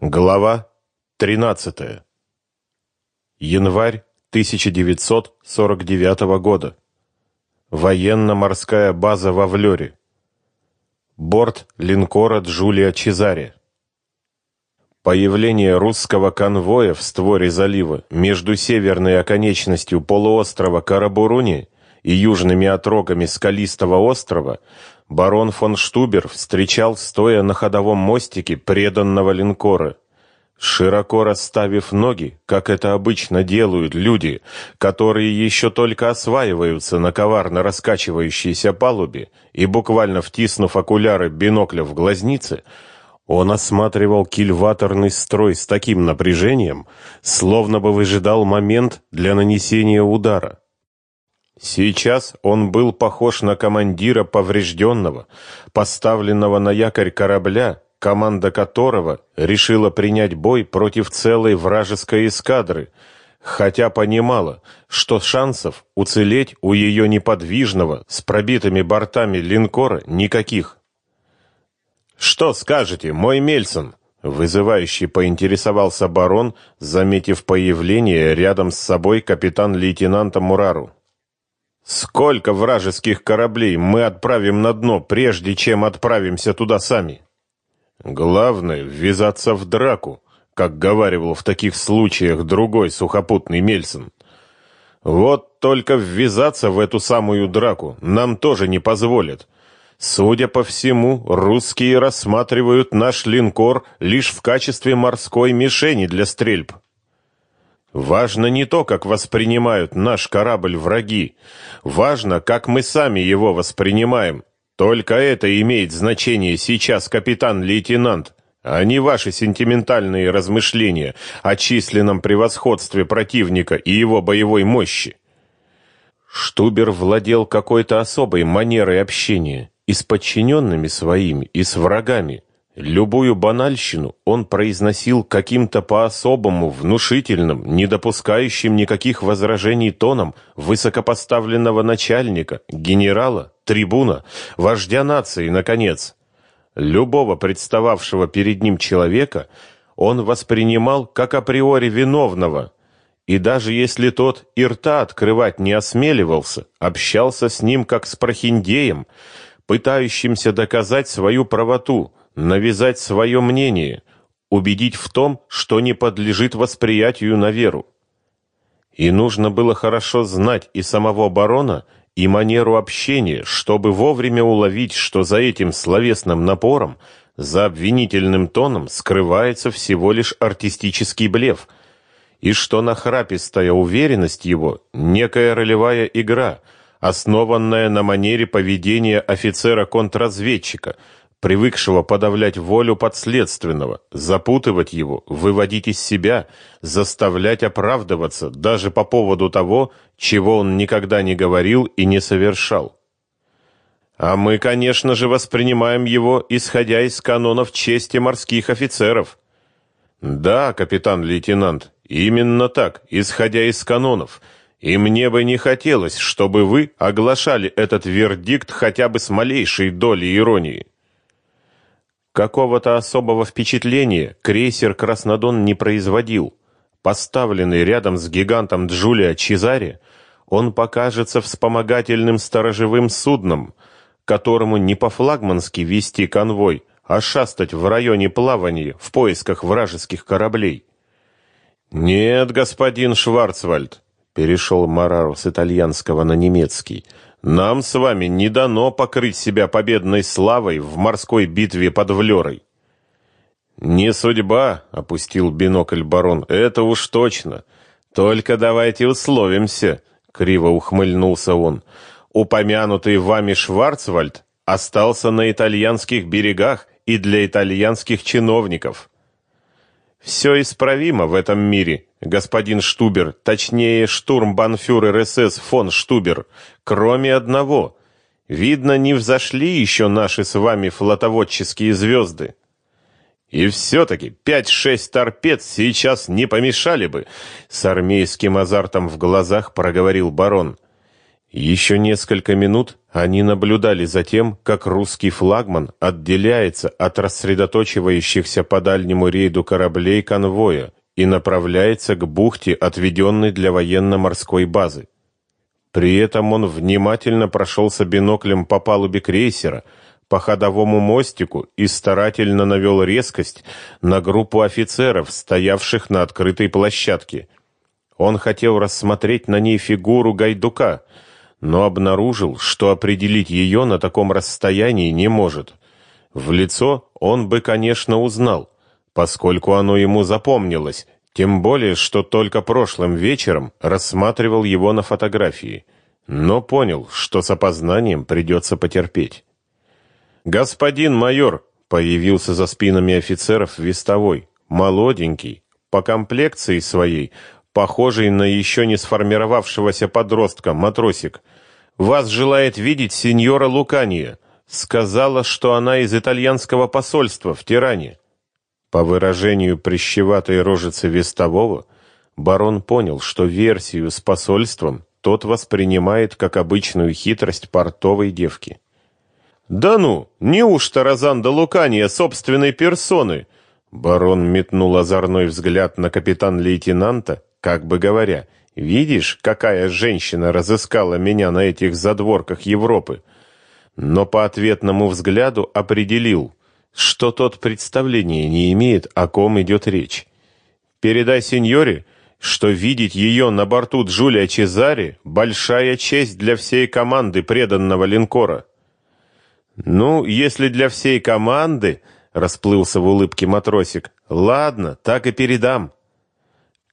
Глава 13. Январь 1949 года. Военно-морская база во Влёре. Борт линкора Джулия Чезаре. Появление русского конвоя в створе залива между северной оконечностью полуострова Карабуруни и южными отрогами скалистого острова барон фон Штубер встречал, стоя на ходовом мостике преданного линкора. Широко расставив ноги, как это обычно делают люди, которые еще только осваиваются на коварно раскачивающейся палубе, и буквально втиснув окуляры бинокля в глазницы, он осматривал кильваторный строй с таким напряжением, словно бы выжидал момент для нанесения удара. Сейчас он был похож на командира поврежденного, поставленного на якорь корабля, команда которого решила принять бой против целой вражеской эскадры, хотя понимала, что шансов уцелеть у ее неподвижного с пробитыми бортами линкора никаких. «Что скажете, мой Мельсон?» Вызывающий поинтересовался барон, заметив появление рядом с собой капитан-лейтенанта Мурару. Сколько вражеских кораблей мы отправим на дно, прежде чем отправимся туда сами? Главное ввязаться в драку, как говаривал в таких случаях другой сухопутный Мельсон. Вот только ввязаться в эту самую драку нам тоже не позволят. Судя по всему, русские рассматривают наш линкор лишь в качестве морской мишени для стрельб. Важно не то, как воспринимают наш корабль враги. Важно, как мы сами его воспринимаем. Только это имеет значение сейчас, капитан-лейтенант, а не ваши сентиментальные размышления о численном превосходстве противника и его боевой мощи. Штубер владел какой-то особой манерой общения и с подчиненными своими, и с врагами. Любую банальщину он произносил каким-то по-особому внушительным, не допускающим никаких возражений тоном высокопоставленного начальника, генерала, трибуна, вождя нации, наконец. Любого представавшего перед ним человека он воспринимал как априори виновного, и даже если тот и рта открывать не осмеливался, общался с ним как с прохиндеем, пытающимся доказать свою правоту – навязать свое мнение, убедить в том, что не подлежит восприятию на веру. И нужно было хорошо знать и самого барона, и манеру общения, чтобы вовремя уловить, что за этим словесным напором, за обвинительным тоном скрывается всего лишь артистический блеф, и что нахрапистая уверенность его – некая ролевая игра, основанная на манере поведения офицера-контрразведчика – привыкшего подавлять волю подследственного, запутывать его, выводить из себя, заставлять оправдываться даже по поводу того, чего он никогда не говорил и не совершал. А мы, конечно же, воспринимаем его, исходя из канонов чести морских офицеров. Да, капитан-лейтенант, именно так, исходя из канонов. И мне бы не хотелось, чтобы вы оглашали этот вердикт хотя бы с малейшей долей иронии. Какого-то особого впечатления крейсер «Краснодон» не производил. Поставленный рядом с гигантом Джулия Чезаре, он покажется вспомогательным сторожевым судном, которому не по-флагмански вести конвой, а шастать в районе плавания в поисках вражеских кораблей. «Нет, господин Шварцвальд», — перешел Мараро с итальянского на немецкий, — нам с вами не дано покрыть себя победной славой в морской битве под Влёрой. Не судьба, опустил бинокль барон. Это уж точно. Только давайте условимся, криво ухмыльнулся он. Упомянутый вами Шварцвальд остался на итальянских берегах и для итальянских чиновников. Все исправимо в этом мире, господин Штубер, точнее штурмбанфюрер СС фон Штубер, кроме одного. Видно, не взошли еще наши с вами флотоводческие звезды. И все-таки пять-шесть торпед сейчас не помешали бы, с армейским азартом в глазах проговорил барон. Еще несколько минут они наблюдали за тем, как русский флагман отделяется от рассредоточивающихся по дальнему рейду кораблей конвоя и направляется к бухте, отведенной для военно-морской базы. При этом он внимательно прошелся биноклем по палубе крейсера, по ходовому мостику и старательно навел резкость на группу офицеров, стоявших на открытой площадке. Он хотел рассмотреть на ней фигуру Гайдука — но обнаружил, что определить ее на таком расстоянии не может. В лицо он бы, конечно, узнал, поскольку оно ему запомнилось, тем более, что только прошлым вечером рассматривал его на фотографии, но понял, что с опознанием придется потерпеть. «Господин майор!» — появился за спинами офицеров вестовой, молоденький, по комплекции своей, похожий на еще не сформировавшегося подростка, матросик. «Вас желает видеть сеньора Лукания. Сказала, что она из итальянского посольства в Тиране». По выражению прищеватой рожицы вестового, барон понял, что версию с посольством тот воспринимает как обычную хитрость портовой девки. «Да ну, неужто Розанда Лукания собственной персоны?» Барон метнул озорной взгляд на капитан-лейтенанта, как бы говоря, видишь, какая женщина разыскала меня на этих задворках Европы. Но по ответному взгляду определил, что тот представления не имеет, о ком идет речь. Передай сеньоре, что видеть ее на борту Джулия Чезари большая честь для всей команды преданного линкора. Ну, если для всей команды, расплылся в улыбке матросик. Ладно, так и передам.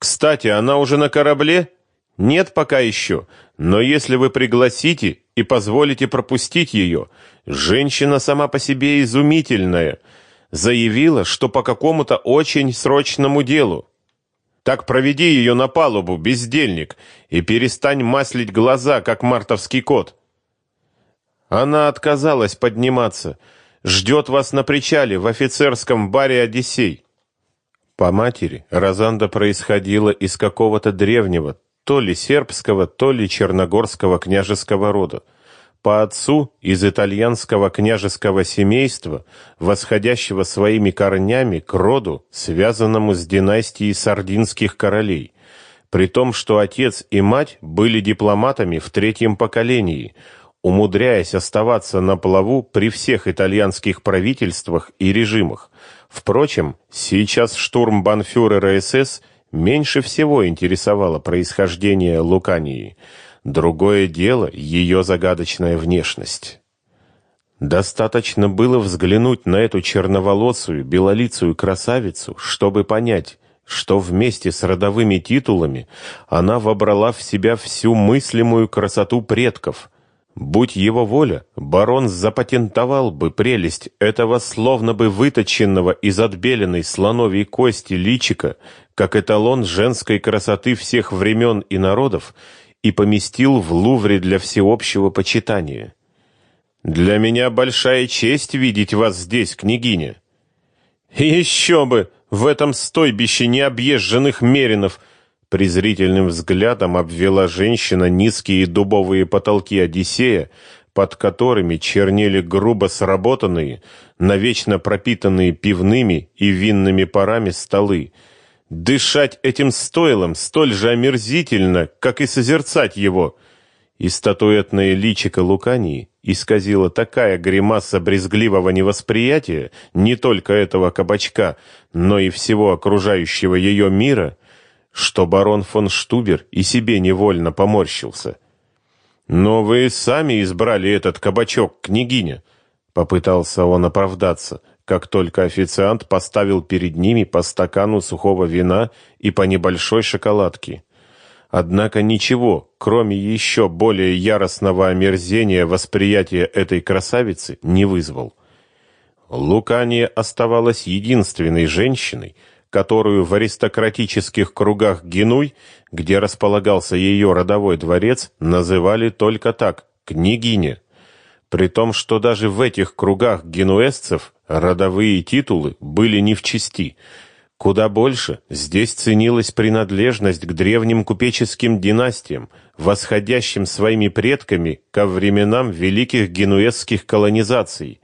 Кстати, она уже на корабле? Нет пока еще, но если вы пригласите и позволите пропустить ее, женщина сама по себе изумительная, заявила, что по какому-то очень срочному делу. Так проведи ее на палубу, бездельник, и перестань маслить глаза, как мартовский кот. Она отказалась подниматься. Ждет вас на причале в офицерском баре Одиссей. По матери Розанда происходила из какого-то древнего, то ли сербского, то ли черногорского княжеского рода. По отцу из итальянского княжеского семейства, восходящего своими корнями к роду, связанному с династией сардинских королей. При том, что отец и мать были дипломатами в третьем поколении, умудряясь оставаться на плаву при всех итальянских правительствах и режимах. Впрочем, сейчас штурмбанфюрера СС меньше всего интересовало происхождение Лукании. Другое дело ее загадочная внешность. Достаточно было взглянуть на эту черноволосую, белолицую красавицу, чтобы понять, что вместе с родовыми титулами она вобрала в себя всю мыслимую красоту предков – Будь его воля, барон запатентовал бы прелесть этого словно бы выточенного из отбеленной слоновьей кости личика, как эталон женской красоты всех времен и народов, и поместил в Лувре для всеобщего почитания. Для меня большая честь видеть вас здесь, княгиня. Еще бы, в этом стойбище необъезженных меринов, презрительным взглядом обвела женщина низкие дубовые потолки Одиссея, под которыми чернели грубо сработанные, навечно пропитанные пивными и винными парами столы. Дышать этим стойлом столь же омерзительно, как и созерцать его. И статуэтное личико Лукании исказила такая гримаса брезгливого невосприятия не только этого кабачка, но и всего окружающего ее мира, что барон фон Штубер и себе невольно поморщился. «Но вы сами избрали этот кабачок, княгиня», — попытался он оправдаться, как только официант поставил перед ними по стакану сухого вина и по небольшой шоколадке. Однако ничего, кроме еще более яростного омерзения восприятия этой красавицы, не вызвал. Лукания оставалась единственной женщиной, которую в аристократических кругах Генуй, где располагался ее родовой дворец, называли только так княгиня. При том, что даже в этих кругах генуэзцев родовые титулы были не в чести. Куда больше здесь ценилась принадлежность к древним купеческим династиям, восходящим своими предками ко временам великих генуэзских колонизаций.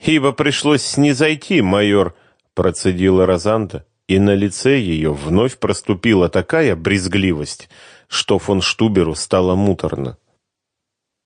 «Ибо пришлось снизойти, майор», — процедила Розанда, и на лице ее вновь проступила такая брезгливость, что фон Штуберу стало муторно.